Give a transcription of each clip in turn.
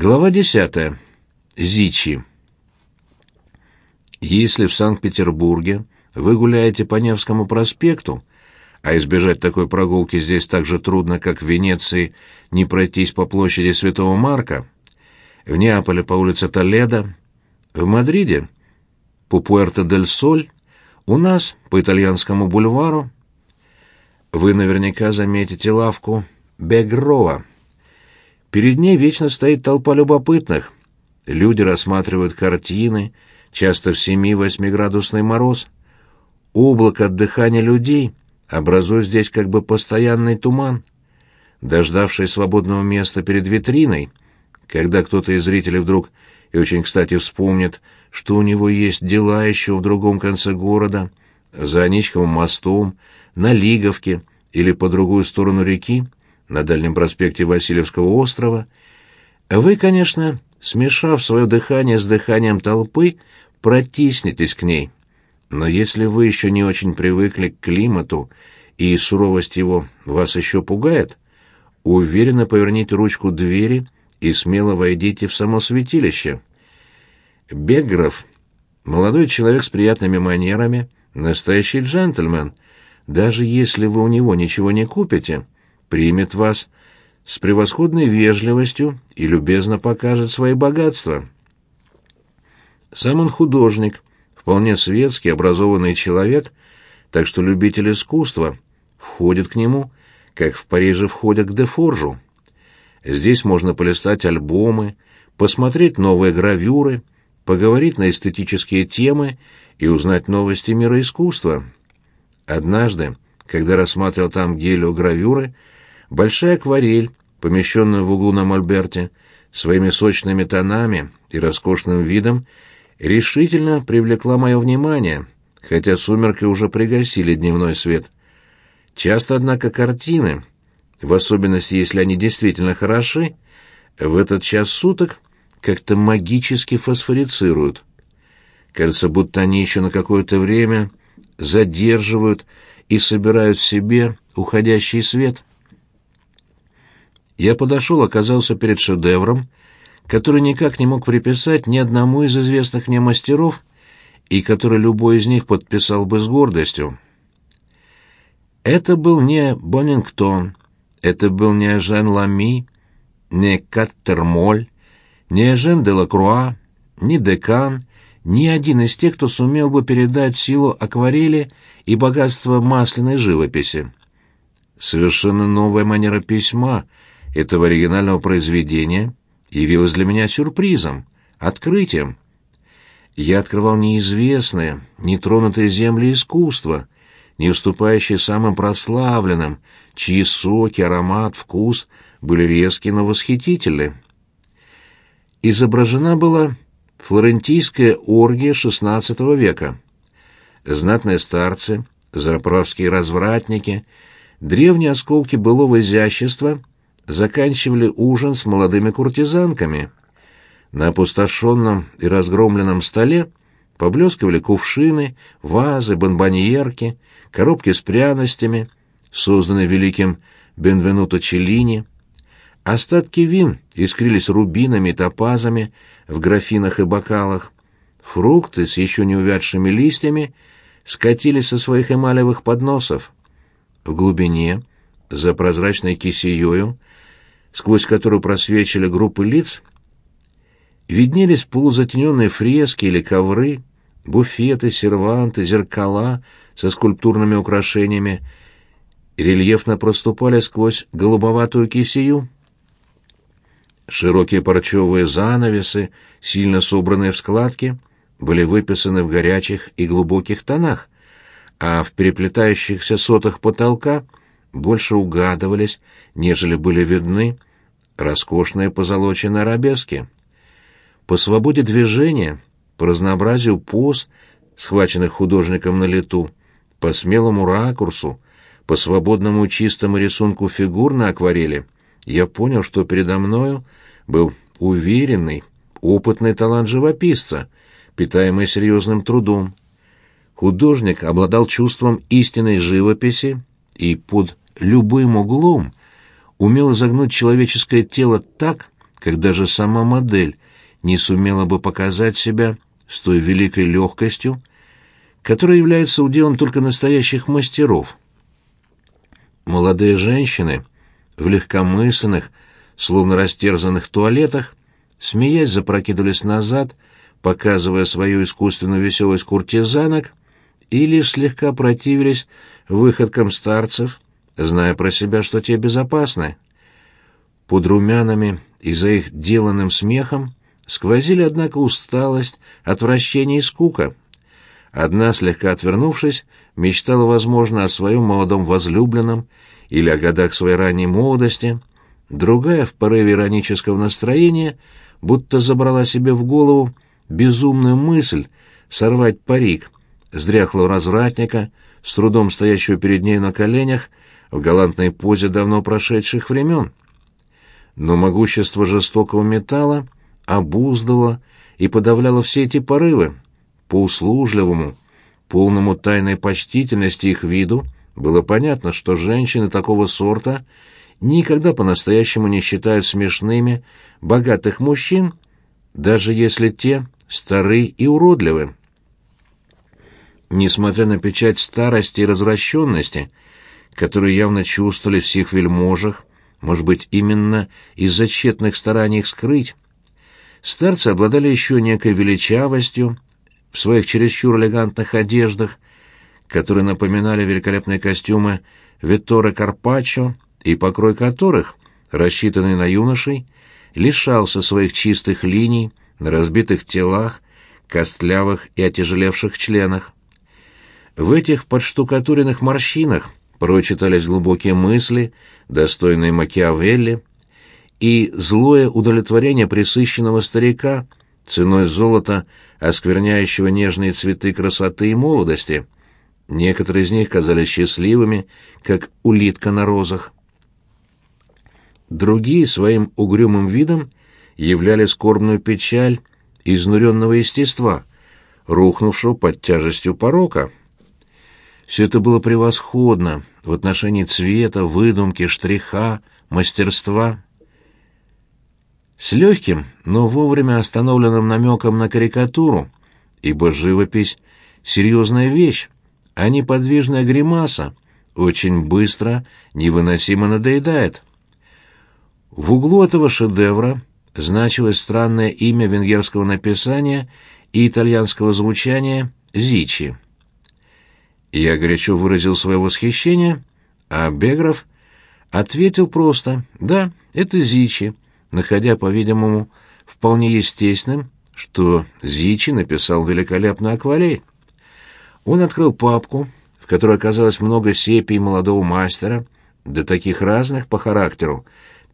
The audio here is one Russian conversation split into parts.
Глава 10. Зичи. Если в Санкт-Петербурге вы гуляете по Невскому проспекту, а избежать такой прогулки здесь так же трудно, как в Венеции не пройтись по площади Святого Марка, в Неаполе по улице Толедо, в Мадриде по Пуэрто-дель-Соль, у нас по итальянскому бульвару, вы наверняка заметите лавку Бегрова. Перед ней вечно стоит толпа любопытных. Люди рассматривают картины, часто в семи-восьмиградусный мороз. Облако от дыхания людей образует здесь как бы постоянный туман. Дождавшись свободного места перед витриной, когда кто-то из зрителей вдруг и очень кстати вспомнит, что у него есть дела еще в другом конце города, за Аничковым мостом, на Лиговке или по другую сторону реки, на дальнем проспекте Васильевского острова, вы, конечно, смешав свое дыхание с дыханием толпы, протиснетесь к ней. Но если вы еще не очень привыкли к климату, и суровость его вас еще пугает, уверенно поверните ручку двери и смело войдите в само святилище. Бегров — молодой человек с приятными манерами, настоящий джентльмен. Даже если вы у него ничего не купите — примет вас с превосходной вежливостью и любезно покажет свои богатства. Сам он художник, вполне светский, образованный человек, так что любитель искусства входит к нему, как в Париже входят к Дефоржу. Здесь можно полистать альбомы, посмотреть новые гравюры, поговорить на эстетические темы и узнать новости мира искусства. Однажды, когда рассматривал там гелиогравюры, Большая акварель, помещенная в углу на мольберте, своими сочными тонами и роскошным видом, решительно привлекла мое внимание, хотя сумерки уже пригасили дневной свет. Часто, однако, картины, в особенности, если они действительно хороши, в этот час суток как-то магически фосфорицируют. Кажется, будто они еще на какое-то время задерживают и собирают в себе уходящий свет. Я подошел, оказался перед шедевром, который никак не мог приписать ни одному из известных мне мастеров и который любой из них подписал бы с гордостью. Это был не Боннингтон, это был не Жен Лами, не Каттермоль, не Жен де Лакруа, не Декан, ни один из тех, кто сумел бы передать силу акварели и богатство масляной живописи. Совершенно новая манера письма — этого оригинального произведения явилось для меня сюрпризом, открытием. Я открывал неизвестные, нетронутые земли искусства, не уступающие самым прославленным, чьи соки, аромат, вкус были резкие, но восхитительны. Изображена была флорентийская оргия XVI века. Знатные старцы, заправские развратники, древние осколки былого изящества заканчивали ужин с молодыми куртизанками. На опустошенном и разгромленном столе поблескивали кувшины, вазы, бонбоньерки, коробки с пряностями, созданные великим Бенвенуто Челлини. Остатки вин искрились рубинами и топазами в графинах и бокалах. Фрукты с еще не увядшими листьями скатились со своих эмалевых подносов. В глубине, за прозрачной кисеёю, сквозь которую просвечивали группы лиц, виднелись полузатененные фрески или ковры, буфеты, серванты, зеркала со скульптурными украшениями, рельефно проступали сквозь голубоватую кисею. Широкие парчевые занавесы, сильно собранные в складки, были выписаны в горячих и глубоких тонах, а в переплетающихся сотах потолка — больше угадывались, нежели были видны роскошные позолоченные арабески. По свободе движения, по разнообразию поз, схваченных художником на лету, по смелому ракурсу, по свободному чистому рисунку фигур на акварели, я понял, что передо мною был уверенный, опытный талант живописца, питаемый серьезным трудом. Художник обладал чувством истинной живописи и под любым углом умел загнуть человеческое тело так, как даже сама модель не сумела бы показать себя с той великой легкостью, которая является уделом только настоящих мастеров. Молодые женщины в легкомысленных, словно растерзанных туалетах, смеясь, запрокидывались назад, показывая свою искусственную веселость куртизанок, и лишь слегка противились выходкам старцев, зная про себя, что те безопасны. Под румянами и за их деланным смехом сквозили, однако, усталость, отвращение и скука. Одна, слегка отвернувшись, мечтала, возможно, о своем молодом возлюбленном или о годах своей ранней молодости, другая, в порыве иронического настроения, будто забрала себе в голову безумную мысль сорвать парик с дряхлого развратника, с трудом стоящего перед ней на коленях, в галантной позе давно прошедших времен. Но могущество жестокого металла обуздывало и подавляло все эти порывы. По услужливому, полному тайной почтительности их виду было понятно, что женщины такого сорта никогда по-настоящему не считают смешными богатых мужчин, даже если те стары и уродливы. Несмотря на печать старости и развращенности, которую явно чувствовали всех вельможах, может быть, именно из-за тщетных стараний их скрыть. Старцы обладали еще некой величавостью в своих чересчур элегантных одеждах, которые напоминали великолепные костюмы Витторе Карпаччо и покрой которых, рассчитанный на юношей, лишался своих чистых линий на разбитых телах, костлявых и отяжелевших членах. В этих подштукатуренных морщинах порой читались глубокие мысли, достойные Макиавелли, и злое удовлетворение присыщенного старика ценой золота, оскверняющего нежные цветы красоты и молодости. Некоторые из них казались счастливыми, как улитка на розах. Другие своим угрюмым видом являли скорбную печаль изнуренного естества, рухнувшего под тяжестью порока. Все это было превосходно в отношении цвета, выдумки, штриха, мастерства. С легким, но вовремя остановленным намеком на карикатуру, ибо живопись — серьезная вещь, а неподвижная гримаса очень быстро, невыносимо надоедает. В углу этого шедевра значилось странное имя венгерского написания и итальянского звучания «Зичи». Я горячо выразил свое восхищение, а Бегров ответил просто «Да, это Зичи», находя, по-видимому, вполне естественным, что Зичи написал великолепную акварель. Он открыл папку, в которой оказалось много сепий молодого мастера, да таких разных по характеру,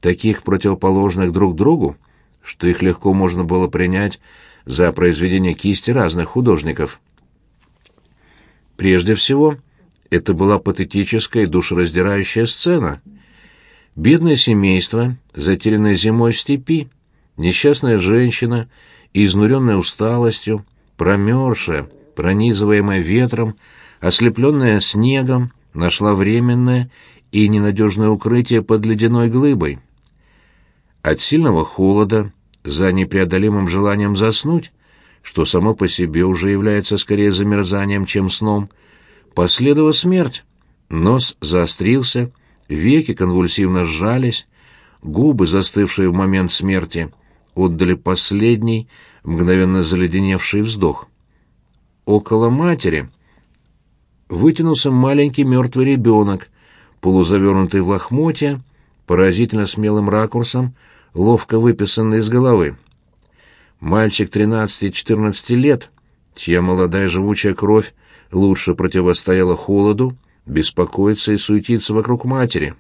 таких противоположных друг другу, что их легко можно было принять за произведения кисти разных художников. Прежде всего, это была патетическая и душераздирающая сцена. Бедное семейство, затерянное зимой в степи, несчастная женщина, изнуренная усталостью, промерзшая, пронизываемая ветром, ослепленная снегом, нашла временное и ненадежное укрытие под ледяной глыбой. От сильного холода, за непреодолимым желанием заснуть, что само по себе уже является скорее замерзанием, чем сном, последовала смерть. Нос заострился, веки конвульсивно сжались, губы, застывшие в момент смерти, отдали последний, мгновенно заледеневший вздох. Около матери вытянулся маленький мертвый ребенок, полузавернутый в лохмотья, поразительно смелым ракурсом, ловко выписанный из головы мальчик 13-14 лет, чья молодая живучая кровь лучше противостояла холоду, беспокоится и суетится вокруг матери.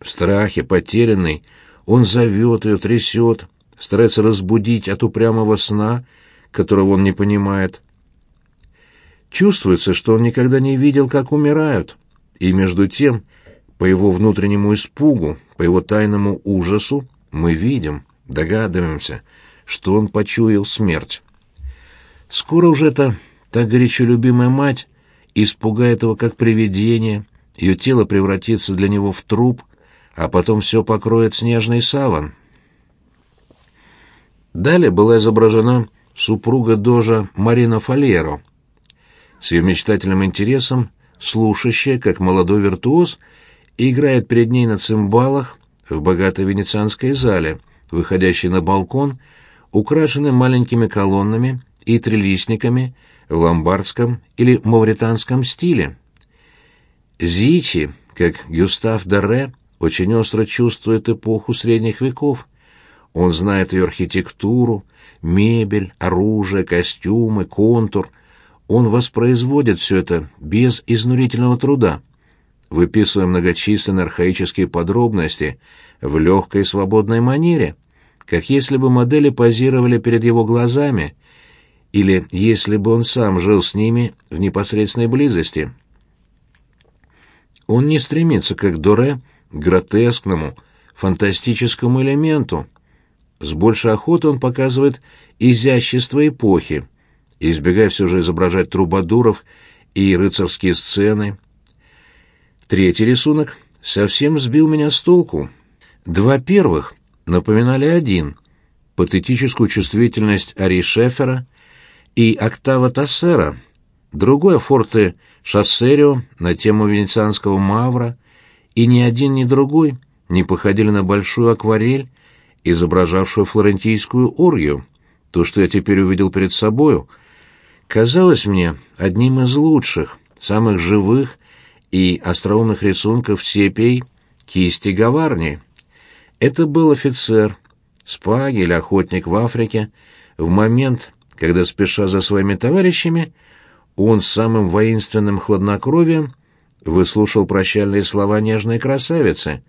В страхе, потерянный, он зовет ее, трясет, старается разбудить от упрямого сна, которого он не понимает. Чувствуется, что он никогда не видел, как умирают, и между тем, по его внутреннему испугу, по его тайному ужасу, мы видим — Догадываемся, что он почуял смерть. Скоро уже эта так горячо любимая мать испугает его как привидение, ее тело превратится для него в труп, а потом все покроет снежный саван. Далее была изображена супруга Дожа Марина Фалеро. С ее мечтательным интересом, слушающая, как молодой виртуоз, играет перед ней на цимбалах в богатой венецианской зале, выходящей на балкон, украшенный маленькими колоннами и трелисниками в ломбардском или мавританском стиле. Зичи, как Гюстав Дарре, очень остро чувствует эпоху средних веков. Он знает ее архитектуру, мебель, оружие, костюмы, контур. Он воспроизводит все это без изнурительного труда, выписывая многочисленные архаические подробности в легкой свободной манере, как если бы модели позировали перед его глазами, или если бы он сам жил с ними в непосредственной близости. Он не стремится, как Доре, к гротескному, фантастическому элементу. С большей охотой он показывает изящество эпохи, избегая все же изображать трубадуров и рыцарские сцены. Третий рисунок совсем сбил меня с толку. Два первых напоминали один — патетическую чувствительность Ари Шефера и октава Тассера, другой — форте Шассерио на тему венецианского мавра, и ни один, ни другой не походили на большую акварель, изображавшую флорентийскую оргию. То, что я теперь увидел перед собою, казалось мне одним из лучших, самых живых и остроумных рисунков сепей кисти Гаварни. Это был офицер, спаги или охотник в Африке, в момент, когда, спеша за своими товарищами, он с самым воинственным хладнокровием выслушал прощальные слова нежной красавицы,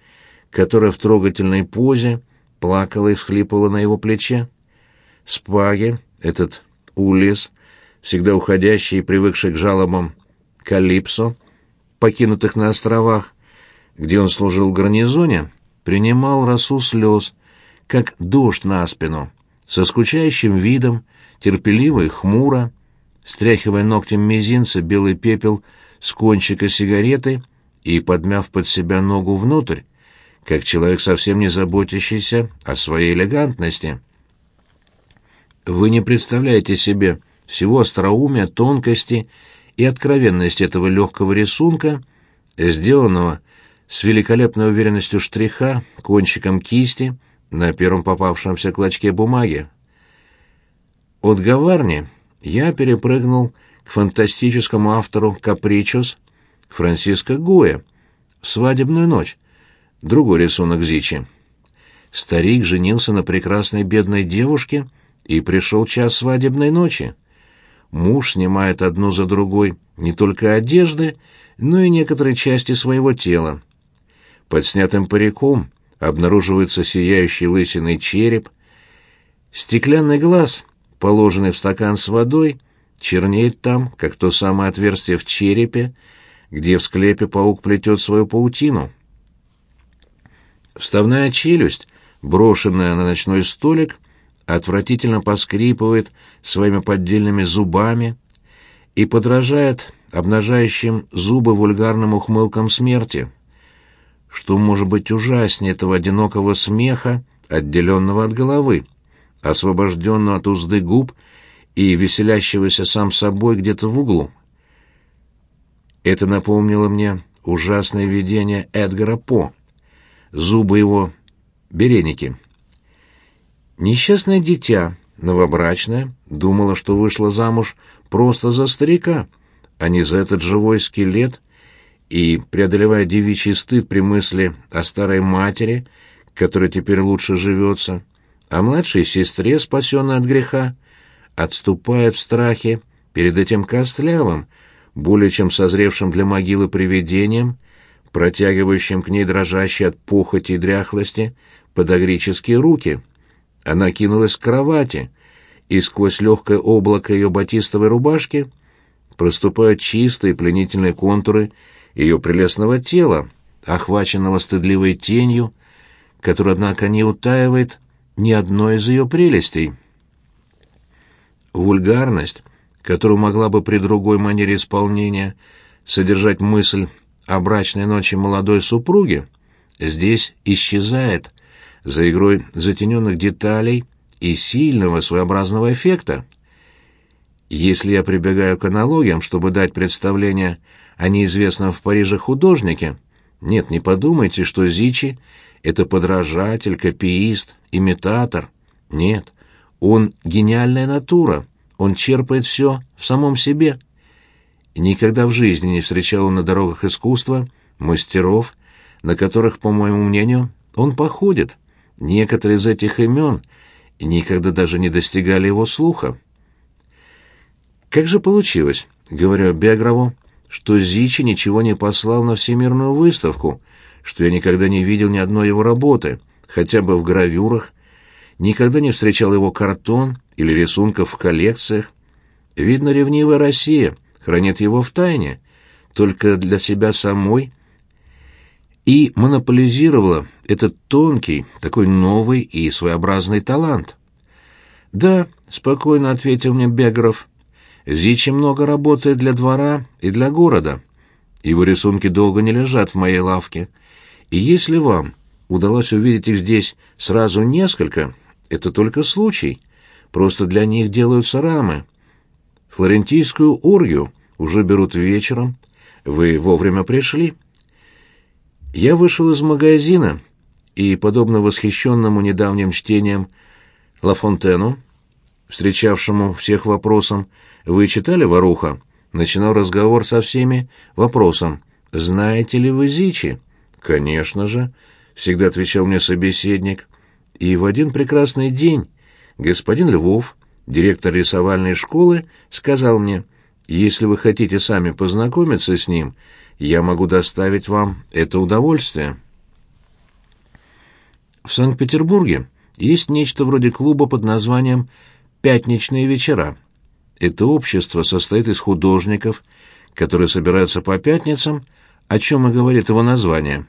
которая в трогательной позе плакала и всхлипывала на его плече. Спаги, этот Улис, всегда уходящий и привыкший к жалобам Калипсо, покинутых на островах, где он служил в гарнизоне, принимал росу слез, как дождь на спину, со скучающим видом, терпеливо и хмуро, стряхивая ногтем мизинца белый пепел с кончика сигареты и подмяв под себя ногу внутрь, как человек, совсем не заботящийся о своей элегантности. Вы не представляете себе всего остроумия, тонкости и откровенности этого легкого рисунка, сделанного с великолепной уверенностью штриха кончиком кисти на первом попавшемся клочке бумаги. От Гаварни я перепрыгнул к фантастическому автору «Капричос» Франциско Гуэ в «Свадебную ночь», другой рисунок Зичи. Старик женился на прекрасной бедной девушке, и пришел час свадебной ночи. Муж снимает одну за другой не только одежды, но и некоторые части своего тела. Под снятым париком обнаруживается сияющий лысиный череп, стеклянный глаз, положенный в стакан с водой, чернеет там, как то самое отверстие в черепе, где в склепе паук плетет свою паутину. Вставная челюсть, брошенная на ночной столик, отвратительно поскрипывает своими поддельными зубами и подражает обнажающим зубы вульгарным ухмылкам смерти. Что может быть ужаснее этого одинокого смеха, отделенного от головы, освобожденного от узды губ и веселящегося сам собой где-то в углу? Это напомнило мне ужасное видение Эдгара По зубы его береники. Несчастное дитя, новобрачное, думала, что вышла замуж просто за старика, а не за этот живой скелет, и, преодолевая девичий стыд при мысли о старой матери, которая теперь лучше живется, о младшей сестре, спасенной от греха, отступает в страхе перед этим костлявым, более чем созревшим для могилы привидением, протягивающим к ней дрожащие от похоти и дряхлости подогрические руки. Она кинулась к кровати, и сквозь легкое облако ее батистовой рубашки проступают чистые пленительные контуры ее прелестного тела, охваченного стыдливой тенью, которая, однако, не утаивает ни одной из ее прелестей. Вульгарность, которую могла бы при другой манере исполнения содержать мысль о брачной ночи молодой супруги здесь исчезает за игрой затененных деталей и сильного своеобразного эффекта. Если я прибегаю к аналогиям, чтобы дать представление о неизвестном в Париже художнике, нет, не подумайте, что Зичи — это подражатель, копиист, имитатор. Нет, он гениальная натура, он черпает все в самом себе. Никогда в жизни не встречал он на дорогах искусства мастеров, на которых, по моему мнению, он походит. Некоторые из этих имен никогда даже не достигали его слуха. «Как же получилось, — говорю Бегрову, — что Зичи ничего не послал на всемирную выставку, что я никогда не видел ни одной его работы, хотя бы в гравюрах, никогда не встречал его картон или рисунков в коллекциях. Видно, ревнивая Россия хранит его в тайне, только для себя самой — и монополизировала этот тонкий, такой новый и своеобразный талант. «Да», — спокойно ответил мне Бегров, — «Зичи много работает для двора и для города. Его рисунки долго не лежат в моей лавке. И если вам удалось увидеть их здесь сразу несколько, это только случай. Просто для них делаются рамы. Флорентийскую оргию уже берут вечером. Вы вовремя пришли». Я вышел из магазина и, подобно восхищенному недавним чтением Ла Фонтену, встречавшему всех вопросом «Вы читали Варуха?» начинал разговор со всеми вопросом «Знаете ли вы Зичи?» «Конечно же», — всегда отвечал мне собеседник. И в один прекрасный день господин Львов, директор рисовальной школы, сказал мне, «Если вы хотите сами познакомиться с ним, — я могу доставить вам это удовольствие. В Санкт-Петербурге есть нечто вроде клуба под названием «Пятничные вечера». Это общество состоит из художников, которые собираются по пятницам, о чем и говорит его название.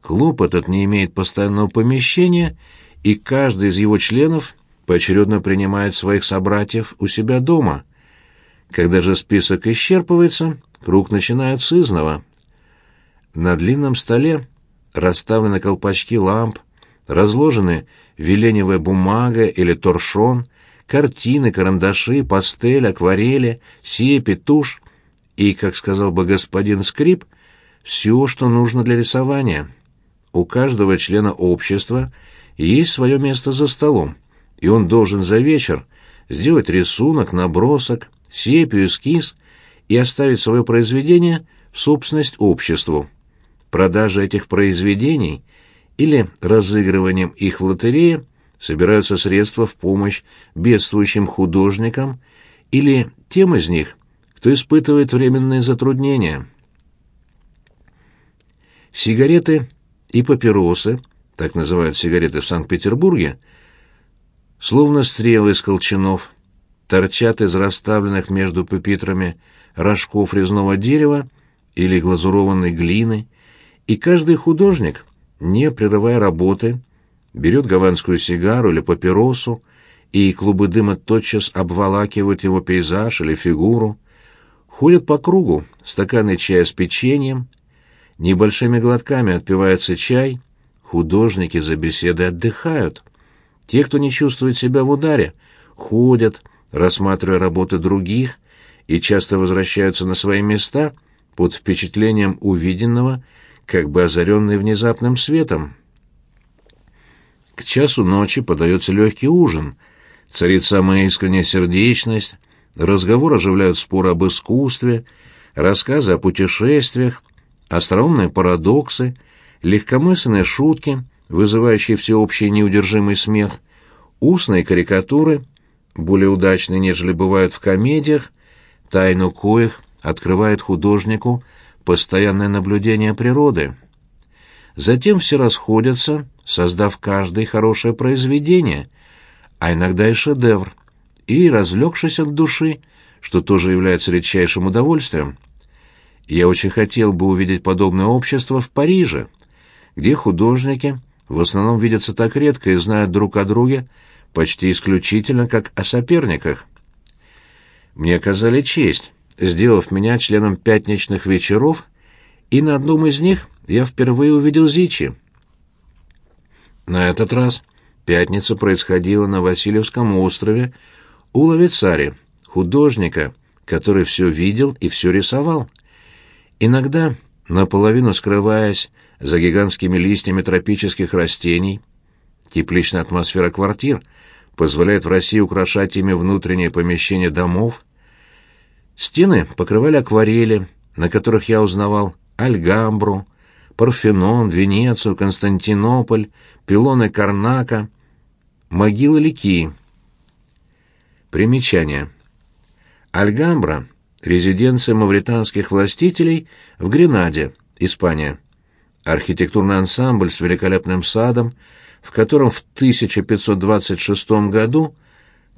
Клуб этот не имеет постоянного помещения, и каждый из его членов поочередно принимает своих собратьев у себя дома. Когда же список исчерпывается, Круг начинают с изного. На длинном столе расставлены колпачки ламп, разложены веленевая бумага или торшон, картины, карандаши, пастель, акварели, сепи, тушь и, как сказал бы господин Скрип, все, что нужно для рисования. У каждого члена общества есть свое место за столом, и он должен за вечер сделать рисунок, набросок, сепию, эскиз и оставить свое произведение в собственность обществу. Продажа этих произведений или разыгрыванием их в лотерее собираются средства в помощь бедствующим художникам или тем из них, кто испытывает временные затруднения. Сигареты и папиросы, так называют сигареты в Санкт-Петербурге, словно стрелы из колчанов, торчат из расставленных между пепитрами рожков резного дерева или глазурованной глины, и каждый художник, не прерывая работы, берет гаванскую сигару или папиросу, и клубы дыма тотчас обволакивают его пейзаж или фигуру, ходят по кругу стаканы чая с печеньем, небольшими глотками отпивается чай, художники за беседой отдыхают. Те, кто не чувствует себя в ударе, ходят, рассматривая работы других, и часто возвращаются на свои места под впечатлением увиденного, как бы озаренные внезапным светом. К часу ночи подается легкий ужин, царит самая искренняя сердечность, разговор оживляют споры об искусстве, рассказы о путешествиях, остроумные парадоксы, легкомысленные шутки, вызывающие всеобщий неудержимый смех, устные карикатуры, более удачные, нежели бывают в комедиях, тайну коих открывает художнику постоянное наблюдение природы. Затем все расходятся, создав каждое хорошее произведение, а иногда и шедевр, и разлегшись от души, что тоже является редчайшим удовольствием. Я очень хотел бы увидеть подобное общество в Париже, где художники в основном видятся так редко и знают друг о друге почти исключительно как о соперниках. Мне оказали честь, сделав меня членом пятничных вечеров, и на одном из них я впервые увидел Зичи. На этот раз пятница происходила на Васильевском острове у Лавицари, художника, который все видел и все рисовал. Иногда, наполовину скрываясь за гигантскими листьями тропических растений, тепличная атмосфера квартир позволяет в России украшать ими внутренние помещения домов. Стены покрывали акварели, на которых я узнавал Альгамбру, Парфенон, Венецию, Константинополь, пилоны Карнака, могилы Ликии. Примечание. Альгамбра – резиденция мавританских властителей в Гренаде, Испания. Архитектурный ансамбль с великолепным садом, в котором в 1526 году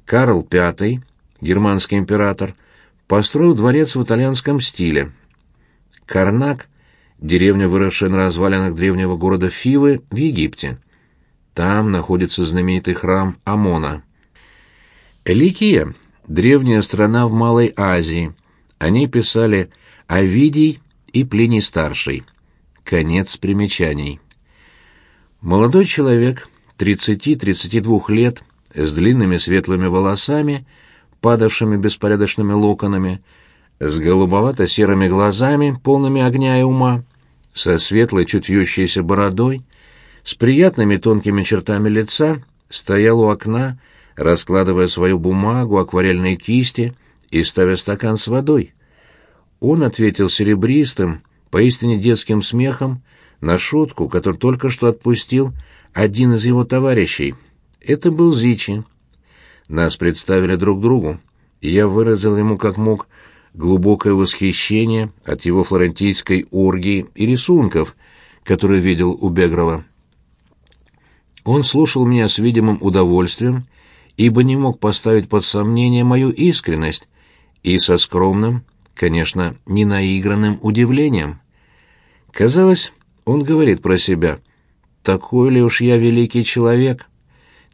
Карл V, германский император, построил дворец в итальянском стиле. Карнак – деревня, выросшая на развалинах древнего города Фивы в Египте. Там находится знаменитый храм Амона. Ликия – древняя страна в Малой Азии. О ней писали Овидий и Плиний-старший. Конец примечаний. Молодой человек, 30-32 лет, с длинными светлыми волосами, падавшими беспорядочными локонами, с голубовато-серыми глазами, полными огня и ума, со светлой, чуть вьющейся бородой, с приятными тонкими чертами лица, стоял у окна, раскладывая свою бумагу, акварельные кисти и ставя стакан с водой. Он ответил серебристым, поистине детским смехом на шутку, которую только что отпустил один из его товарищей. Это был Зичи. Нас представили друг другу, и я выразил ему как мог глубокое восхищение от его флорентийской оргии и рисунков, которые видел у Бегрова. Он слушал меня с видимым удовольствием, ибо не мог поставить под сомнение мою искренность, и со скромным, конечно, ненаигранным удивлением. Казалось, он говорит про себя, «Такой ли уж я великий человек?»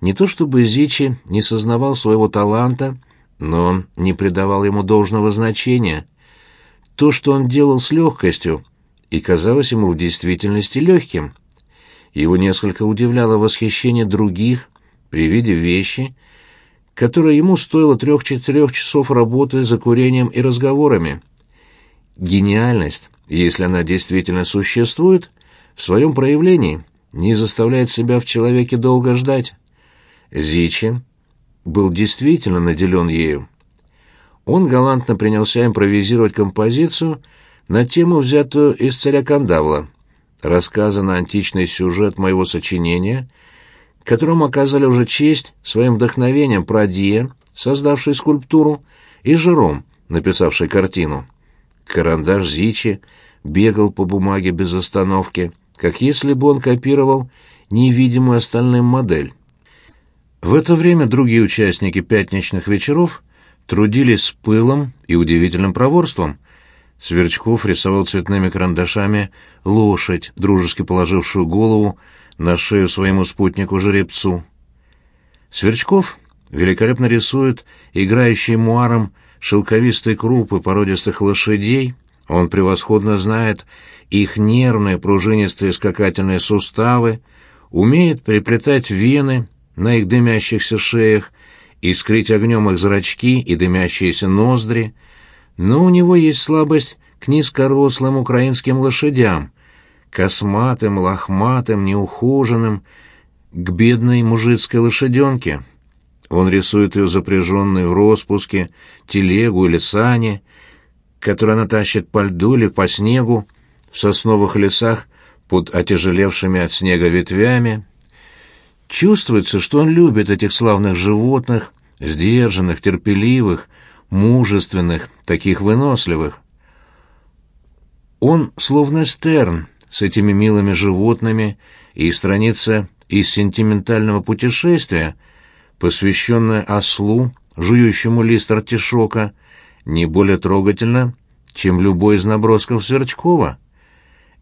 Не то чтобы Зичи не сознавал своего таланта, но он не придавал ему должного значения. То, что он делал с легкостью, и казалось ему в действительности легким. Его несколько удивляло восхищение других при виде вещи, которая ему стоила трех-четырех часов работы за курением и разговорами. Гениальность, если она действительно существует, в своем проявлении не заставляет себя в человеке долго ждать. Зичи был действительно наделен ею. Он галантно принялся импровизировать композицию на тему, взятую из царя Кандавла, рассказа на античный сюжет моего сочинения, которому оказали уже честь своим вдохновением Прадия, создавший скульптуру, и Жером, написавший картину. Карандаш Зичи бегал по бумаге без остановки, как если бы он копировал невидимую остальным модель. В это время другие участники пятничных вечеров трудились с пылом и удивительным проворством. Сверчков рисовал цветными карандашами лошадь, дружески положившую голову на шею своему спутнику-жеребцу. Сверчков великолепно рисует играющие муаром шелковистые крупы породистых лошадей, он превосходно знает их нервные пружинистые скакательные суставы, умеет приплетать вены на их дымящихся шеях и скрыть огнем их зрачки и дымящиеся ноздри, но у него есть слабость к низкорослым украинским лошадям, косматым, лохматым, неухоженным, к бедной мужицкой лошаденке. Он рисует ее запряженной в распуске, телегу или сани, которую она тащит по льду или по снегу, в сосновых лесах под отяжелевшими от снега ветвями, Чувствуется, что он любит этих славных животных, сдержанных, терпеливых, мужественных, таких выносливых. Он словно Стерн с этими милыми животными, и страница из сентиментального путешествия, посвященная ослу, жующему лист артишока, не более трогательна, чем любой из набросков Сверчкова.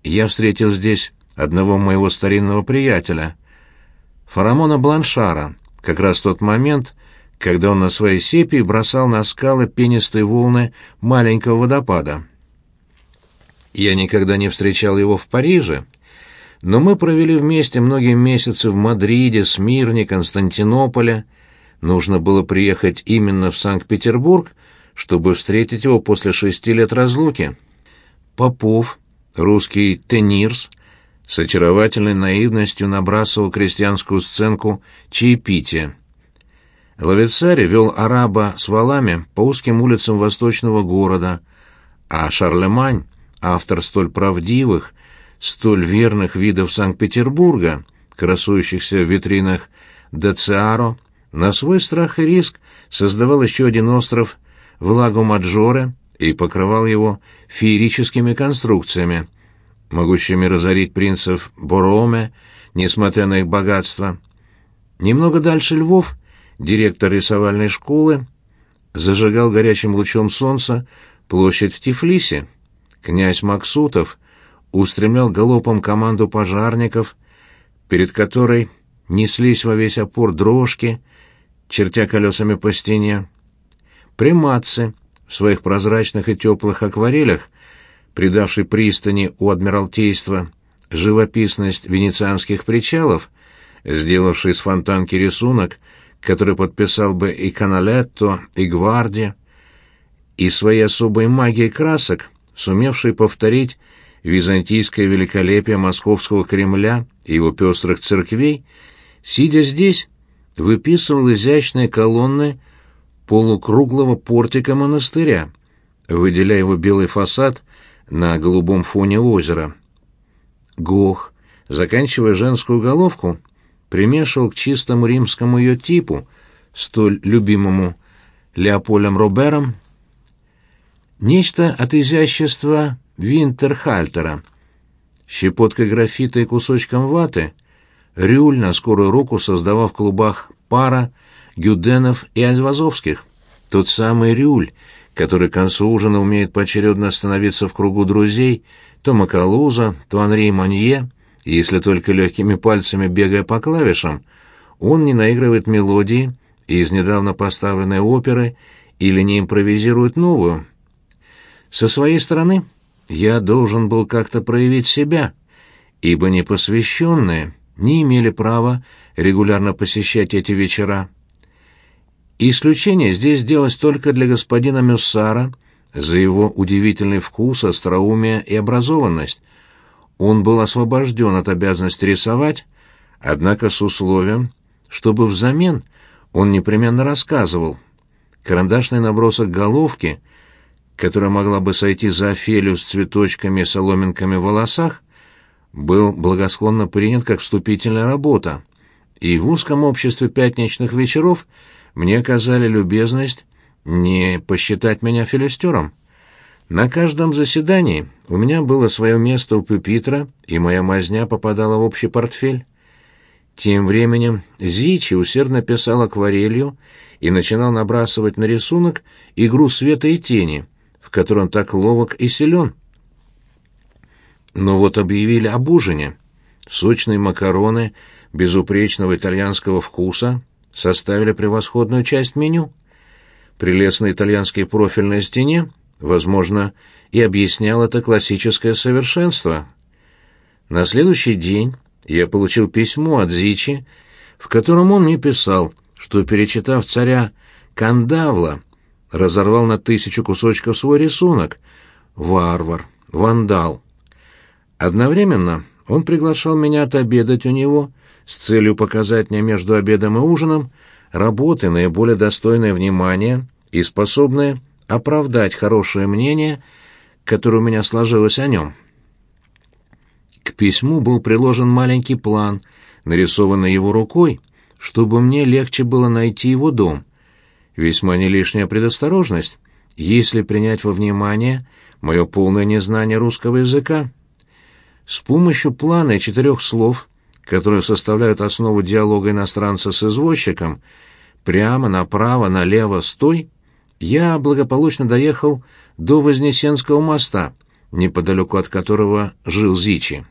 Я встретил здесь одного моего старинного приятеля — Фарамона Бланшара, как раз в тот момент, когда он на своей сепи бросал на скалы пенистые волны маленького водопада. Я никогда не встречал его в Париже, но мы провели вместе многие месяцы в Мадриде, Смирне, Константинополе. Нужно было приехать именно в Санкт-Петербург, чтобы встретить его после шести лет разлуки. Попов, русский тенирс, с очаровательной наивностью набрасывал крестьянскую сценку чаепития. Лавицари вел араба с валами по узким улицам восточного города, а Шарлемань, автор столь правдивых, столь верных видов Санкт-Петербурга, красующихся в витринах Децаро, на свой страх и риск создавал еще один остров в Лагу Маджоре и покрывал его феерическими конструкциями, могущими разорить принцев Бороме, несмотря на их богатство. Немного дальше Львов директор рисовальной школы зажигал горячим лучом солнца площадь в Тифлисе. Князь Максутов устремлял галопом команду пожарников, перед которой неслись во весь опор дрожки, чертя колесами по стене. Приматцы в своих прозрачных и теплых акварелях, придавший пристани у Адмиралтейства живописность венецианских причалов, сделавший с фонтанки рисунок, который подписал бы и Каналетто, и Гварди, и своей особой магией красок, сумевший повторить византийское великолепие московского Кремля и его пестрых церквей, сидя здесь, выписывал изящные колонны полукруглого портика монастыря, выделяя его белый фасад на голубом фоне озера. Гох, заканчивая женскую головку, примешивал к чистому римскому ее типу, столь любимому Леополем Робером, нечто от изящества Винтерхальтера. Щепоткой графита и кусочком ваты Рюль на скорую руку создавал в клубах пара Гюденов и Альвазовских. Тот самый Рюль, который к концу ужина умеет поочередно становиться в кругу друзей, то Макалуза, то Анри Манье, и если только легкими пальцами бегая по клавишам, он не наигрывает мелодии из недавно поставленной оперы или не импровизирует новую. Со своей стороны я должен был как-то проявить себя, ибо непосвященные не имели права регулярно посещать эти вечера. Исключение здесь делалось только для господина Мюссара за его удивительный вкус, остроумие и образованность. Он был освобожден от обязанности рисовать, однако с условием, чтобы взамен он непременно рассказывал. Карандашный набросок головки — которая могла бы сойти за Офелию с цветочками и соломинками в волосах, был благосклонно принят как вступительная работа, и в узком обществе пятничных вечеров мне оказали любезность не посчитать меня филистером. На каждом заседании у меня было свое место у пюпитра, и моя мазня попадала в общий портфель. Тем временем Зичи усердно писал акварелью и начинал набрасывать на рисунок игру света и тени — в которой он так ловок и силен. Но вот объявили об ужине. Сочные макароны безупречного итальянского вкуса составили превосходную часть меню. Прелестный итальянский профиль на стене, возможно, и объяснял это классическое совершенство. На следующий день я получил письмо от Зичи, в котором он мне писал, что, перечитав царя Кандавла, разорвал на тысячу кусочков свой рисунок. Варвар, вандал. Одновременно он приглашал меня отобедать у него с целью показать мне между обедом и ужином работы наиболее достойные внимания и способные оправдать хорошее мнение, которое у меня сложилось о нем. К письму был приложен маленький план, нарисованный его рукой, чтобы мне легче было найти его дом — Весьма не лишняя предосторожность, если принять во внимание мое полное незнание русского языка. С помощью плана и четырех слов, которые составляют основу диалога иностранца с извозчиком, прямо, направо, налево, стой, я благополучно доехал до Вознесенского моста, неподалеку от которого жил Зичи.